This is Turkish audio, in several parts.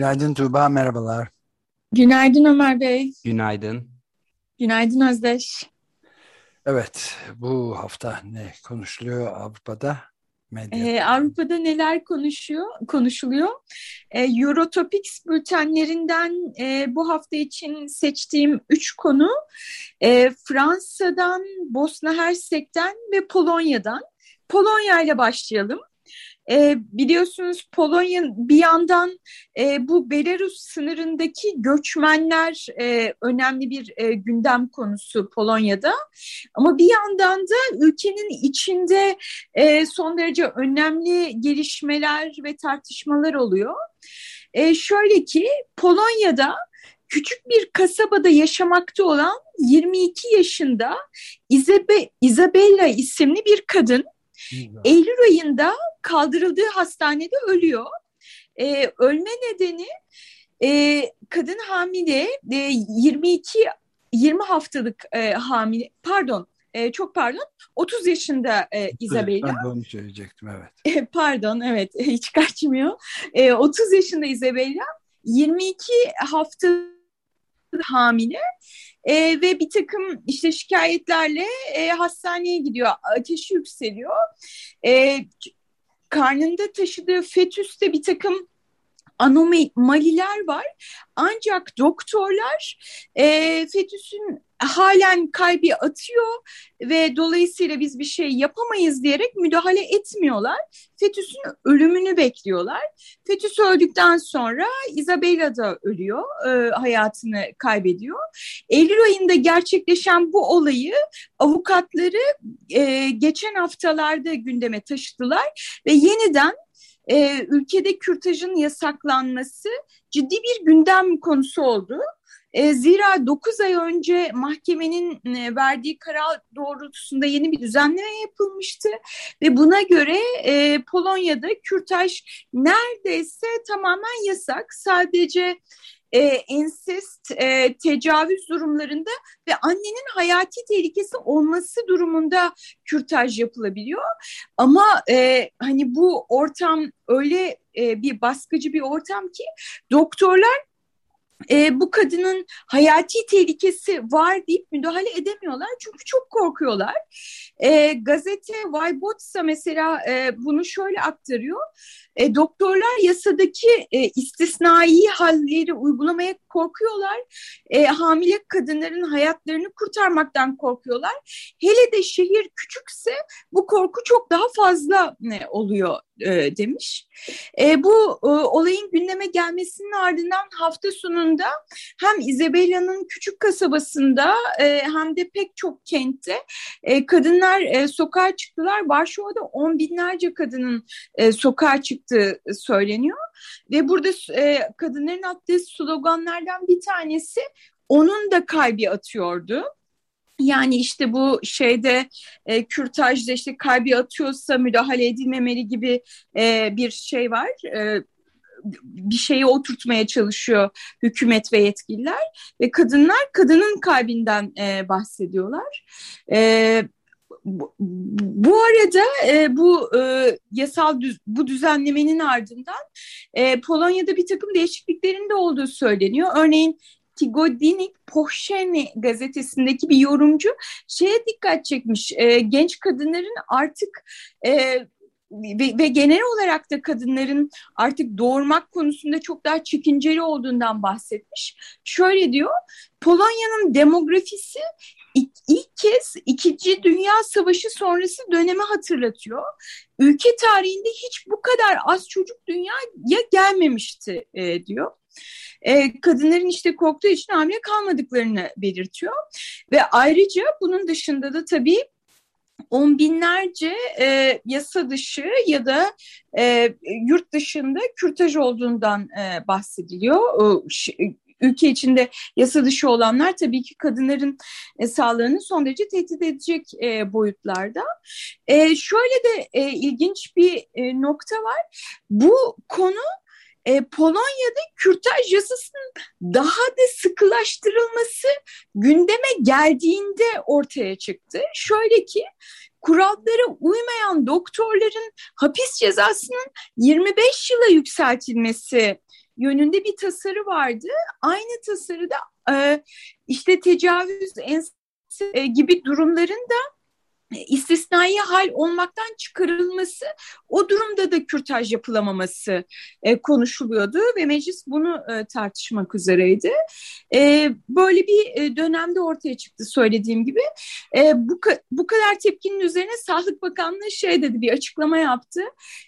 Günaydın Tuğba, merhabalar. Günaydın Ömer Bey. Günaydın. Günaydın Özdeş. Evet, bu hafta ne konuşuluyor Avrupa'da? Medyada. Ee, Avrupa'da neler konuşuyor, konuşuluyor? Ee, Eurotopics bültenlerinden e, bu hafta için seçtiğim üç konu e, Fransa'dan, Bosna Hersek'ten ve Polonya'dan. Polonya ile başlayalım. E, biliyorsunuz Polonya bir yandan e, bu Belarus sınırındaki göçmenler e, önemli bir e, gündem konusu Polonya'da. Ama bir yandan da ülkenin içinde e, son derece önemli gelişmeler ve tartışmalar oluyor. E, şöyle ki Polonya'da küçük bir kasabada yaşamakta olan 22 yaşında Isabe, Isabella isimli bir kadın Eylül ayında kaldırıldığı hastanede ölüyor. E, ölme nedeni e, kadın hamile e, 22 20 haftalık e, hamile pardon e, çok pardon 30 yaşında e, Isabella. Ben de onu söyleyecektim evet. E, pardon evet hiç kaçmıyor. E, 30 yaşında Isabella 22 hafta hamile e, ve bir takım işte şikayetlerle e, hastaneye gidiyor. Ateşi yükseliyor. E, karnında taşıdığı fetüste bir takım anomaliler var. Ancak doktorlar e, fetüsün halen kalbi atıyor ve dolayısıyla biz bir şey yapamayız diyerek müdahale etmiyorlar. Fetüsün ölümünü bekliyorlar. Fetüs öldükten sonra Isabella da ölüyor, e, hayatını kaybediyor. Eylül ayında gerçekleşen bu olayı avukatları e, geçen haftalarda gündeme taşıdılar ve yeniden e, ülkede kürtajın yasaklanması ciddi bir gündem konusu oldu. E, zira 9 ay önce mahkemenin e, verdiği karar doğrultusunda yeni bir düzenleme yapılmıştı ve buna göre e, Polonya'da kürtaj neredeyse tamamen yasak. Sadece e, ensest, e, tecavüz durumlarında ve annenin hayati tehlikesi olması durumunda kürtaj yapılabiliyor. Ama e, hani bu ortam öyle e, bir baskıcı bir ortam ki doktorlar e, bu kadının hayati tehlikesi var deyip müdahale edemiyorlar çünkü çok korkuyorlar. E, gazete Vaybotsa mesela e, bunu şöyle aktarıyor. E, doktorlar yasadaki e, istisnai halleri uygulamaya korkuyorlar. E, hamile kadınların hayatlarını kurtarmaktan korkuyorlar. Hele de şehir küçükse bu korku çok daha fazla e, oluyor e, demiş. E, bu e, olayın gündeme gelmesinin ardından hafta sonunda hem Isabella'nın küçük kasabasında e, hem de pek çok kentte e, kadınlar e, sokağa çıktılar. Varşova'da on binlerce kadının e, sokağa çıktığı söyleniyor. Ve burada e, kadınların attığı sloganlardan bir tanesi onun da kalbi atıyordu. Yani işte bu şeyde e, kürtajda işte kalbi atıyorsa müdahale edilmemeli gibi e, bir şey var. E, bir şeyi oturtmaya çalışıyor hükümet ve yetkililer ve kadınlar kadının kalbinden e, bahsediyorlar. E, bu, bu arada e, bu e, yasal düz, bu düzenlemenin ardından e, Polonya'da bir takım değişikliklerin de olduğu söyleniyor. Örneğin Tigodinik Pohşeni gazetesindeki bir yorumcu şeye dikkat çekmiş. E, genç kadınların artık e, ve, ve genel olarak da kadınların artık doğurmak konusunda çok daha çekinceli olduğundan bahsetmiş. Şöyle diyor, Polonya'nın demografisi ilk, ilk kez İkinci Dünya Savaşı sonrası dönemi hatırlatıyor. Ülke tarihinde hiç bu kadar az çocuk dünyaya gelmemişti e, diyor e, kadınların işte korktuğu için hamile kalmadıklarını belirtiyor. Ve ayrıca bunun dışında da tabii on binlerce e, yasa dışı ya da e, yurt dışında kürtaj olduğundan e, bahsediliyor. E, ülke içinde yasa dışı olanlar tabii ki kadınların e, sağlığını son derece tehdit edecek e, boyutlarda. E, şöyle de e, ilginç bir e, nokta var. Bu konu e, Polonya'da kürtaj yasasının daha da sıkılaştırılması gündeme geldiğinde ortaya çıktı. Şöyle ki kurallara uymayan doktorların hapis cezasının 25 yıla yükseltilmesi yönünde bir tasarı vardı. Aynı tasarıda e, işte tecavüz e, gibi durumların da istisnai hal olmaktan çıkarılması, o durumda da kürtaj yapılamaması e, konuşuluyordu ve meclis bunu e, tartışmak üzereydi. E, böyle bir e, dönemde ortaya çıktı söylediğim gibi. E, bu, bu kadar tepkinin üzerine Sağlık Bakanlığı şey dedi, bir açıklama yaptı.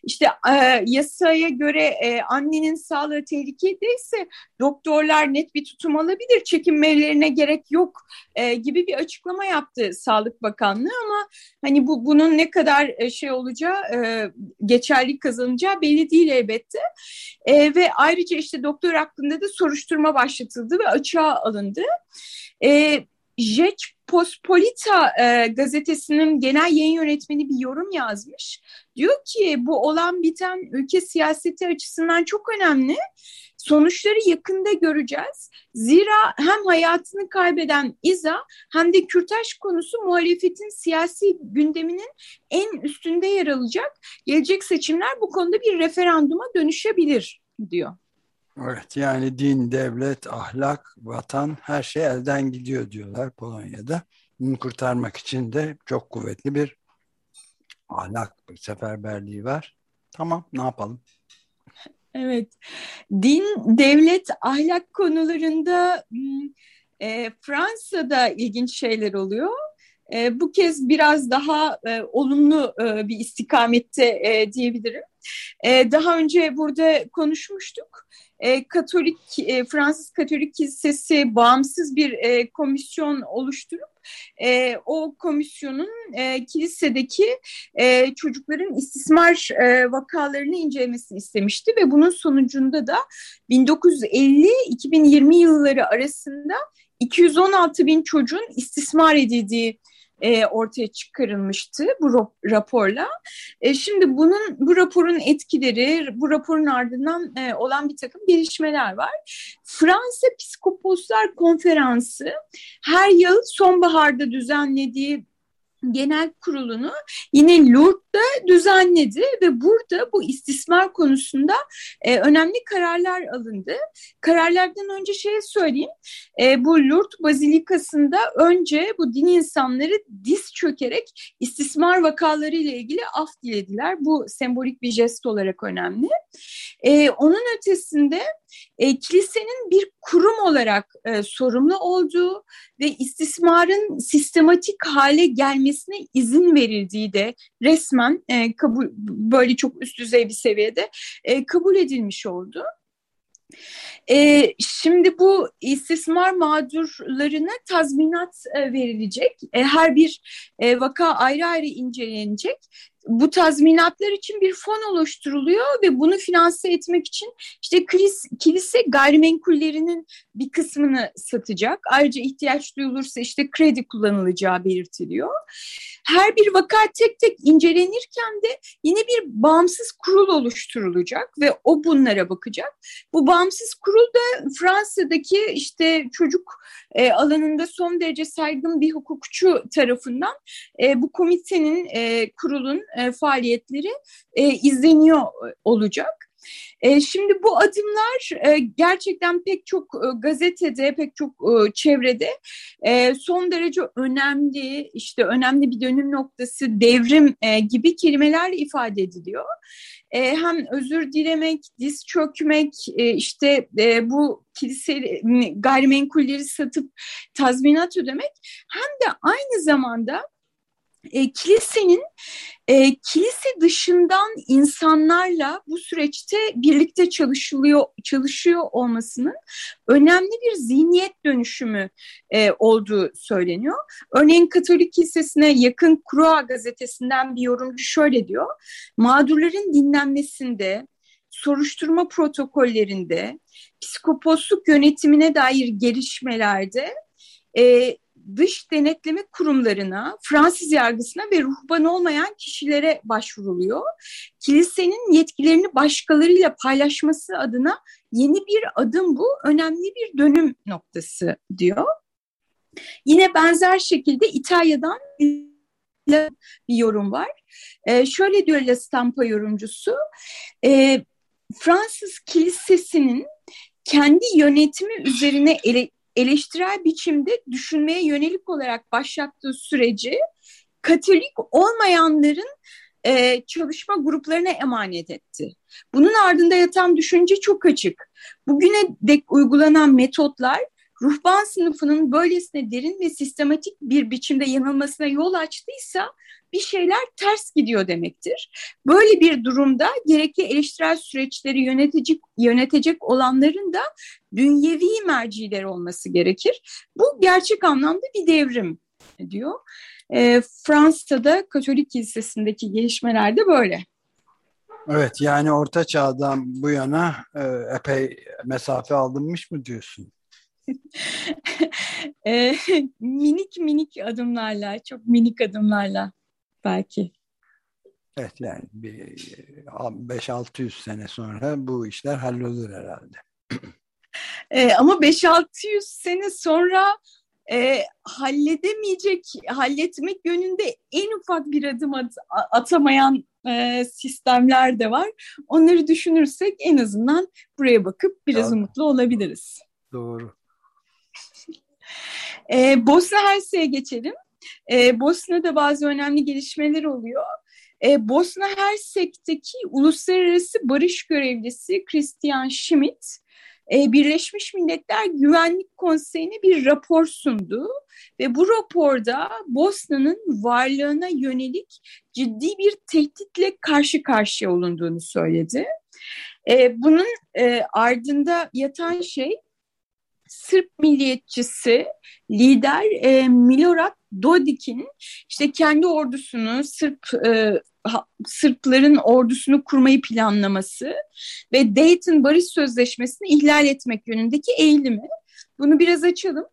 İşte e, yasaya göre e, annenin sağlığı tehlikedeyse doktorlar net bir tutum alabilir, çekinmelerine gerek yok e, gibi bir açıklama yaptı Sağlık Bakanlığı ama Hani bu bunun ne kadar e, şey olacağı, e, geçerlik kazanacağı belli değil elbette. E, ve ayrıca işte doktor hakkında da soruşturma başlatıldı ve açığa alındı. E, Jeç Pospolita e, gazetesinin genel yayın yönetmeni bir yorum yazmış. Diyor ki bu olan biten ülke siyaseti açısından çok önemli. Sonuçları yakında göreceğiz. Zira hem hayatını kaybeden İza hem de kürtaj konusu muhalefetin siyasi gündeminin en üstünde yer alacak. Gelecek seçimler bu konuda bir referanduma dönüşebilir diyor. Evet yani din, devlet, ahlak, vatan her şey elden gidiyor diyorlar Polonya'da. Bunu kurtarmak için de çok kuvvetli bir ahlak seferberliği var. Tamam ne yapalım? Evet, din, devlet, ahlak konularında hmm, e, Fransa'da ilginç şeyler oluyor. E, bu kez biraz daha e, olumlu e, bir istikamette e, diyebilirim. E, daha önce burada konuşmuştuk. E, Katolik e, Fransız Katolik Kilisesi bağımsız bir e, komisyon oluşturup o komisyonun kilisedeki çocukların istismar vakalarını incelemesini istemişti ve bunun sonucunda da 1950-2020 yılları arasında 216 bin çocuğun istismar edildiği e, ortaya çıkarılmıştı bu raporla. E, şimdi bunun bu raporun etkileri, bu raporun ardından e, olan bir takım gelişmeler var. Fransa Psikoposlar Konferansı her yıl sonbaharda düzenlediği genel kurulunu yine Lourdes'da düzenledi ve burada bu istismar konusunda e, önemli kararlar alındı. Kararlardan önce şey söyleyeyim, e, bu Lourdes Bazilikası'nda önce bu din insanları diz çökerek istismar vakaları ile ilgili af dilediler. Bu sembolik bir jest olarak önemli. E, onun ötesinde e, kilisenin bir kurum olarak e, sorumlu olduğu ve istismarın sistematik hale gelmesine izin verildiği de resmen e, kabul böyle çok üst düzey bir seviyede e, kabul edilmiş oldu. E, şimdi bu istismar mağdurlarına tazminat e, verilecek. E, her bir e, vaka ayrı ayrı incelenecek bu tazminatlar için bir fon oluşturuluyor ve bunu finanse etmek için işte kilise, kilise gayrimenkullerinin bir kısmını satacak. Ayrıca ihtiyaç duyulursa işte kredi kullanılacağı belirtiliyor. Her bir vaka tek tek incelenirken de yine bir bağımsız kurul oluşturulacak ve o bunlara bakacak. Bu bağımsız kurul da Fransa'daki işte çocuk e, alanında son derece saygın bir hukukçu tarafından e, bu komitenin, e, kurulun e, faaliyetleri e, izleniyor e, olacak. E, şimdi bu adımlar e, gerçekten pek çok gazetede, pek çok çevrede son derece önemli, işte önemli bir dönüm noktası, devrim gibi kelimeler ifade ediliyor. Hem özür dilemek, diz çökmek, işte bu kilise gayrimenkulleri satıp tazminat ödemek hem de aynı zamanda e, kilisenin e, kilise dışından insanlarla bu süreçte birlikte çalışılıyor çalışıyor olmasının önemli bir zihniyet dönüşümü e, olduğu söyleniyor. Örneğin Katolik Kilisesi'ne yakın Kruğa gazetesinden bir yorumcu şöyle diyor. Mağdurların dinlenmesinde, soruşturma protokollerinde, psikoposluk yönetimine dair gelişmelerde e, dış denetleme kurumlarına, Fransız yargısına ve ruhban olmayan kişilere başvuruluyor. Kilisenin yetkilerini başkalarıyla paylaşması adına yeni bir adım bu, önemli bir dönüm noktası diyor. Yine benzer şekilde İtalya'dan bir yorum var. E, şöyle diyor La Stampa yorumcusu, e, Fransız kilisesinin kendi yönetimi üzerine ele, eleştirel biçimde düşünmeye yönelik olarak başlattığı süreci Katolik olmayanların e, çalışma gruplarına emanet etti. Bunun ardında yatan düşünce çok açık. Bugüne dek uygulanan metotlar ruhban sınıfının böylesine derin ve sistematik bir biçimde yanılmasına yol açtıysa bir şeyler ters gidiyor demektir. Böyle bir durumda gerekli eleştirel süreçleri yönetecek, yönetecek olanların da dünyevi merciler olması gerekir. Bu gerçek anlamda bir devrim diyor. E, Fransa'da Katolik Kilisesi'ndeki gelişmeler de böyle. Evet yani orta çağdan bu yana e, epey mesafe alınmış mı diyorsun? e, minik minik adımlarla, çok minik adımlarla belki. Evet yani 5-600 sene sonra bu işler hallolur herhalde. E, ama 5-600 sene sonra e, halledemeyecek, halletmek yönünde en ufak bir adım at, atamayan e, sistemler de var. Onları düşünürsek en azından buraya bakıp biraz Doğru. umutlu olabiliriz. Doğru. E, Bosna Hersek'e geçelim. E, Bosna'da bazı önemli gelişmeler oluyor. E, Bosna Hersek'teki uluslararası barış görevlisi Christian Schmidt e, Birleşmiş Milletler Güvenlik Konseyi'ne bir rapor sundu ve bu raporda Bosna'nın varlığına yönelik ciddi bir tehditle karşı karşıya olunduğunu söyledi. E, bunun e, ardında yatan şey Sırp milliyetçisi lider e, Milorad Dodik'in işte kendi ordusunu Sırp e, Sırpların ordusunu kurmayı planlaması ve Dayton Barış Sözleşmesi'ni ihlal etmek yönündeki eğilimi. Bunu biraz açalım.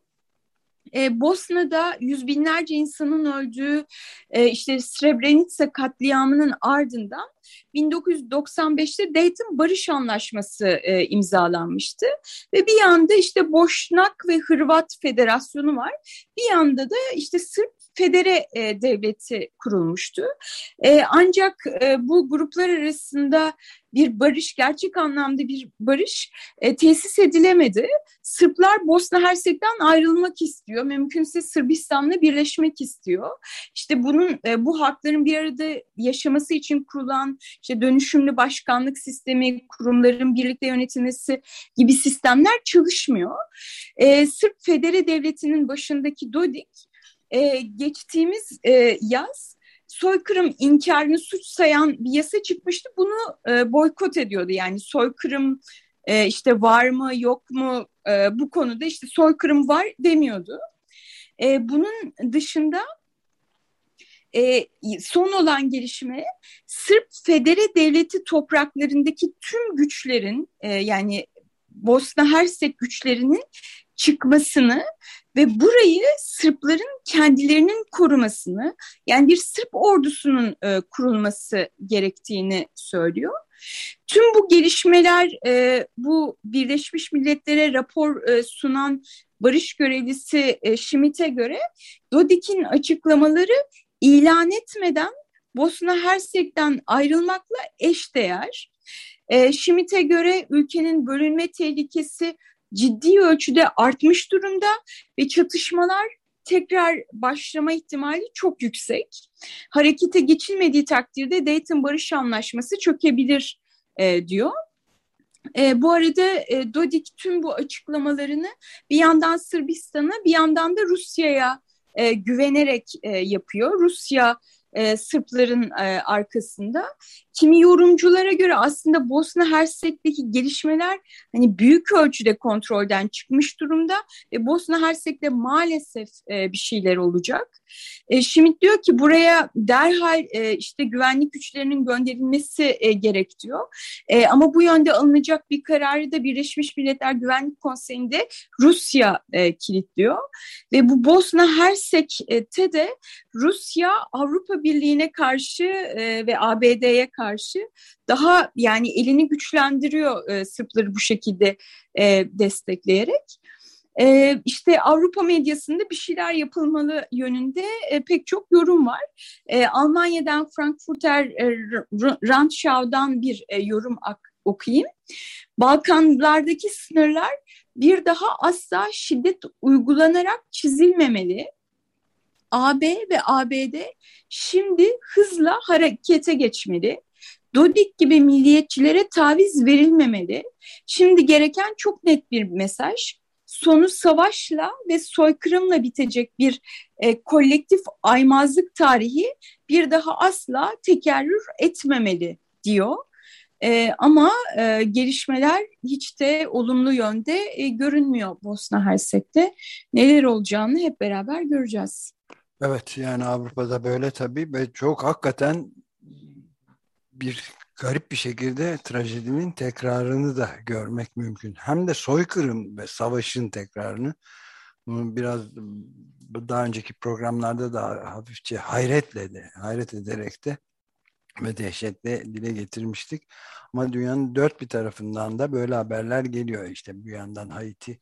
E, Bosna'da yüz binlerce insanın öldüğü e, işte Srebrenica katliamının ardından 1995'te Dayton Barış Anlaşması e, imzalanmıştı ve bir yanda işte Boşnak ve Hırvat Federasyonu var. Bir yanda da işte Sırp federe e, devleti kurulmuştu. E, ancak e, bu gruplar arasında bir barış, gerçek anlamda bir barış e, tesis edilemedi. Sırplar Bosna Hersek'ten ayrılmak istiyor. Mümkünse Sırbistan'la birleşmek istiyor. İşte bunun e, bu hakların bir arada yaşaması için kurulan işte dönüşümlü başkanlık sistemi, kurumların birlikte yönetilmesi gibi sistemler çalışmıyor. E, Sırp Federe Devleti'nin başındaki Dodik e, geçtiğimiz e, yaz soykırım inkarını suç sayan bir yasa çıkmıştı. Bunu e, boykot ediyordu. Yani soykırım e, işte var mı yok mu e, bu konuda işte soykırım var demiyordu. E, bunun dışında e, son olan gelişme Sırp Federe Devleti topraklarındaki tüm güçlerin e, yani Bosna Hersek güçlerinin çıkmasını ve burayı Sırpların kendilerinin korumasını yani bir Sırp ordusunun e, kurulması gerektiğini söylüyor. Tüm bu gelişmeler e, bu Birleşmiş Milletler'e rapor e, sunan barış görevlisi e, Schmidt'e göre Dodik'in açıklamaları ilan etmeden Bosna Hersek'ten ayrılmakla eşdeğer. E, Schmidt'e göre ülkenin bölünme tehlikesi ciddi ölçüde artmış durumda ve çatışmalar tekrar başlama ihtimali çok yüksek. Harekete geçilmediği takdirde Dayton Barış Anlaşması çökebilir e, diyor. E, bu arada e, Dodik tüm bu açıklamalarını bir yandan Sırbistan'a bir yandan da Rusya'ya e, güvenerek e, yapıyor. Rusya e, Sırpların e, arkasında. Kimi yorumculara göre aslında Bosna Hersek'teki gelişmeler hani büyük ölçüde kontrolden çıkmış durumda ve Bosna Hersek'te maalesef e, bir şeyler olacak. E, Schmidt diyor ki buraya derhal e, işte güvenlik güçlerinin gönderilmesi e, gerek diyor. E, ama bu yönde alınacak bir kararı da Birleşmiş Milletler Güvenlik Konseyi'nde Rusya e, kilitliyor. Ve bu Bosna Hersek'te de Rusya Avrupa Birliği'ne karşı e, ve ABD'ye karşı daha yani elini güçlendiriyor e, Sırpları bu şekilde e, destekleyerek. E, işte Avrupa medyasında bir şeyler yapılmalı yönünde e, pek çok yorum var. E, Almanya'dan Frankfurter e, Randschau'dan bir e, yorum okuyayım. Balkanlardaki sınırlar bir daha asla şiddet uygulanarak çizilmemeli. AB ve ABD şimdi hızla harekete geçmeli. Dodik gibi milliyetçilere taviz verilmemeli. Şimdi gereken çok net bir mesaj. Sonu savaşla ve soykırımla bitecek bir e, kolektif aymazlık tarihi bir daha asla tekerrür etmemeli diyor. E, ama e, gelişmeler hiç de olumlu yönde e, görünmüyor Bosna Hersek'te. Neler olacağını hep beraber göreceğiz. Evet yani Avrupa'da böyle tabii ve çok hakikaten bir garip bir şekilde trajedinin tekrarını da görmek mümkün. Hem de soykırım ve savaşın tekrarını. Bunu biraz daha önceki programlarda da hafifçe hayretle de, hayret ederek de ve dehşetle dile getirmiştik. Ama dünyanın dört bir tarafından da böyle haberler geliyor. İşte bir yandan Haiti,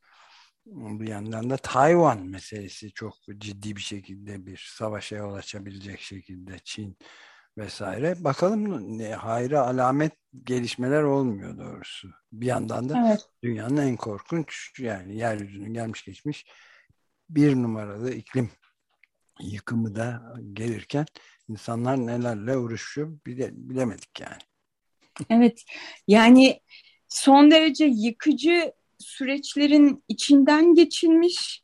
bir yandan da Tayvan meselesi çok ciddi bir şekilde bir savaşa yol açabilecek şekilde Çin vesaire. Bakalım ne hayra alamet gelişmeler olmuyor doğrusu. Bir yandan da evet. dünyanın en korkunç yani yeryüzünün gelmiş geçmiş bir numaralı iklim yıkımı da gelirken insanlar nelerle uğraşıyor bile, bilemedik yani. Evet yani son derece yıkıcı süreçlerin içinden geçilmiş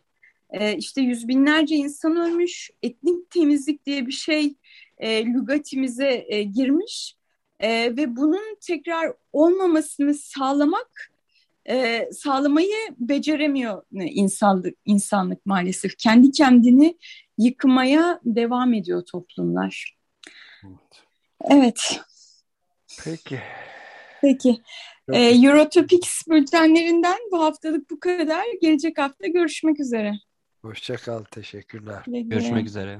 e, işte yüz binlerce insan ölmüş etnik temizlik diye bir şey e, lügatimize e, girmiş e, ve bunun tekrar olmamasını sağlamak e, sağlamayı beceremiyor insanlık, insanlık maalesef. Kendi kendini yıkmaya devam ediyor toplumlar. Evet. evet. Peki. Peki. Ee, Eurotopics bültenlerinden bu haftalık bu kadar. Gelecek hafta görüşmek üzere. Hoşçakal. Teşekkürler. Görüşmek üzere.